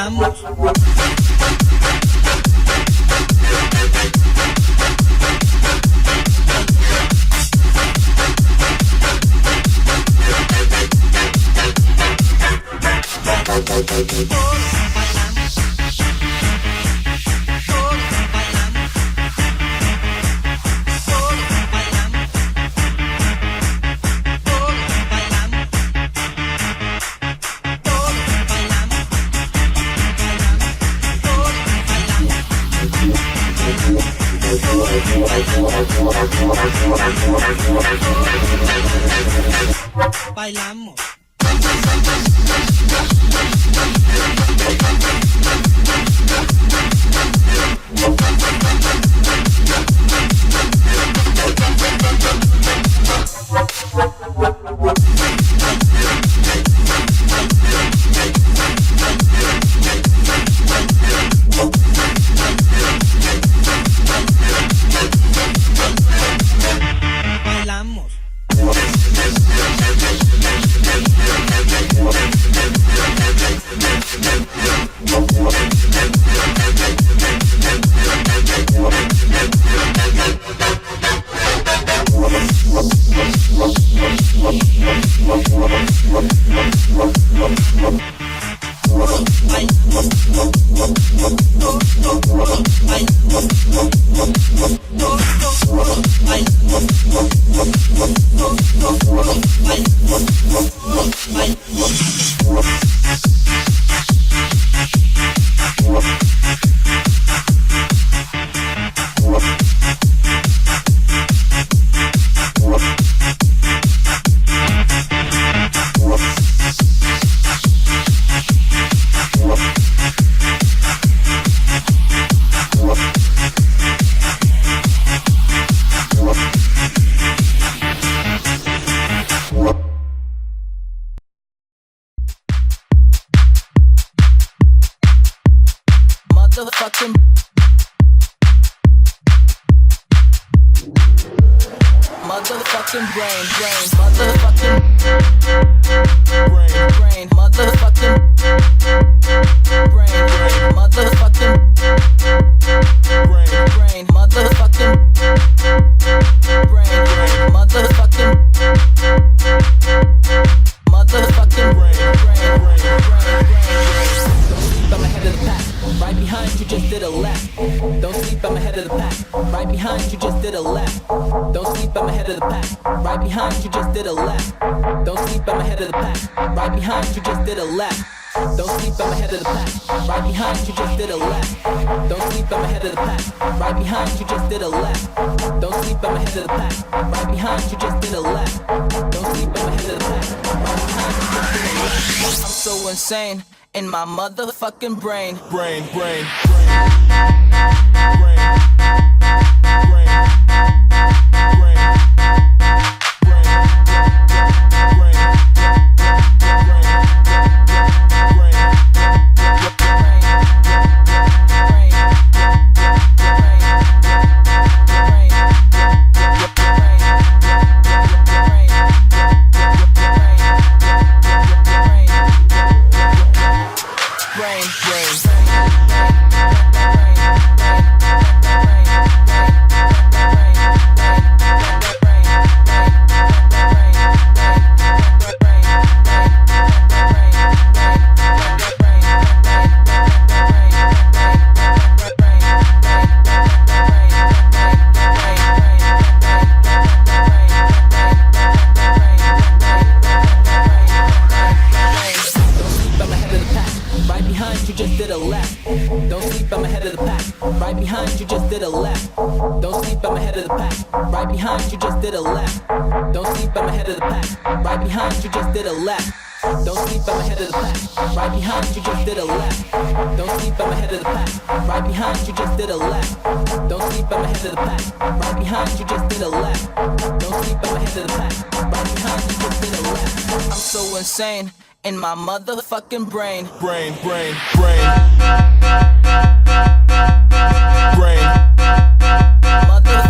Bailamos. Bailamos. Motherfucking brain, brain, motherfucking brain, brain, motherfucking brain, brain, motherfucking brain, brain, motherfucking brain, brain, motherfucking motherfucking brain, brain, brain, brain, I'm ahead of the pack. Right behind you, just did a lap. Don't sleep, I'm ahead of the pack. Right behind you, just did a lap. Don't sleep, I'm ahead of the pack. Right behind you, just did a lap. Don't sleep, I'm ahead of the pack. Right behind you, just did a lap. Don't sleep, I'm ahead of the pack. Right behind you, just did a lap. Don't sleep, I'm ahead of the pack. Right behind you, just did a lap. Don't sleep, I'm ahead of the pack. Right behind you, just did a lap. Don't sleep, I'm ahead of the pack. Right behind you, just did a lap. I'm so insane in my motherfucking brain. Brain, brain, brain, brain, brain, Bueno, bueno, bueno. Pack. Right behind you, just did a lap. Don't sleep, I'm ahead of the pack. Right behind you, just did a lap. Don't sleep, I'm ahead of the pack. Right behind you, just did a left. Don't sleep, I'm ahead of the pack. Right behind you, just did a left. Don't sleep, I'm ahead of the pack. Right behind you, just did a left. Don't sleep, I'm ahead of the pack. Right behind you, just did a left. I'm so insane in my motherfucking brain. Brain, brain, brain. Brain. Motherfucking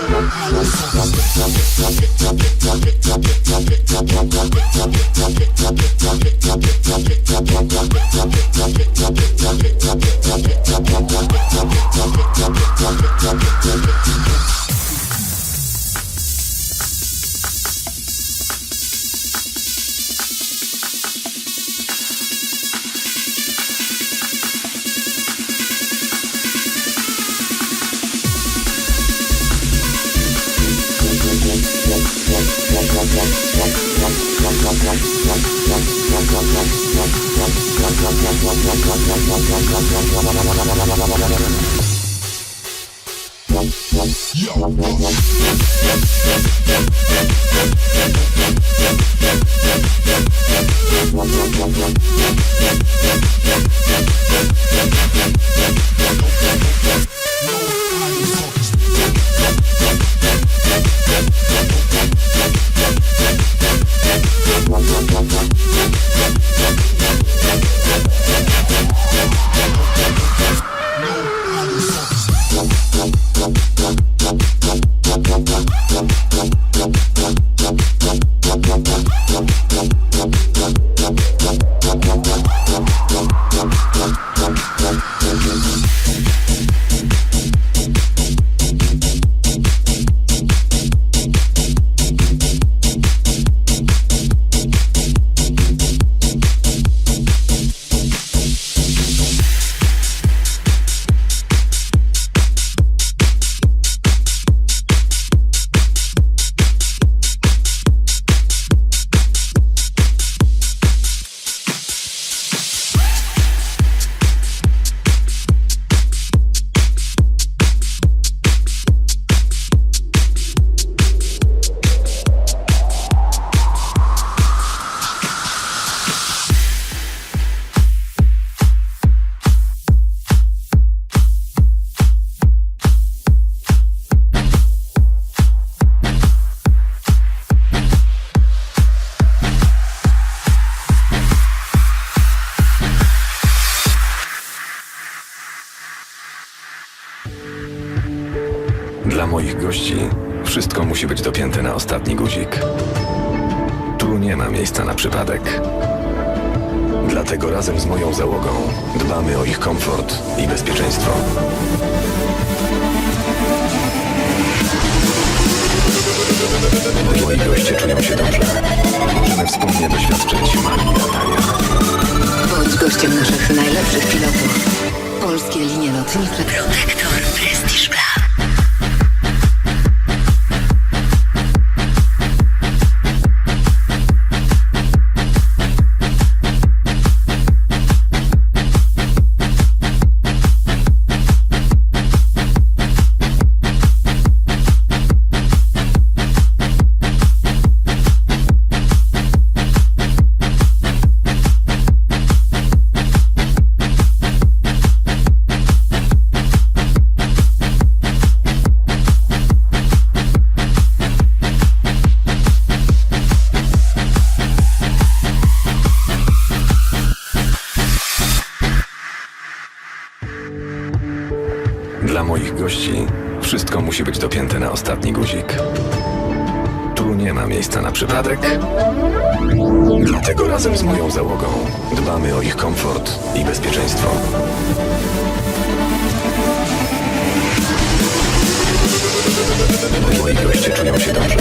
ं number number नंजी नद्धांज्ञरा मंत्री मंत्री number मंत्री मंत्री Yo, New guzik. Tu nie ma miejsca na przypadek. Dlatego razem z moją załogą dbamy o ich komfort i bezpieczeństwo. Moi goście czują się dobrze. Możemy wspólnie doświadczyć magii latania. Bądź gościem naszych najlepszych pilotów. Polskie linie lotnicze Protektor Wszystko musi być dopięte na ostatni guzik. Tu nie ma miejsca na przypadek. Dlatego razem z moją załogą dbamy o ich komfort i bezpieczeństwo. Moi goście czują się dobrze.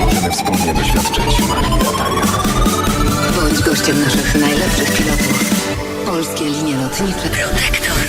Możemy wspólnie doświadczyć magii latania. Bądź gościem naszych najlepszych pilotów. Polskie linie lotnicze Class.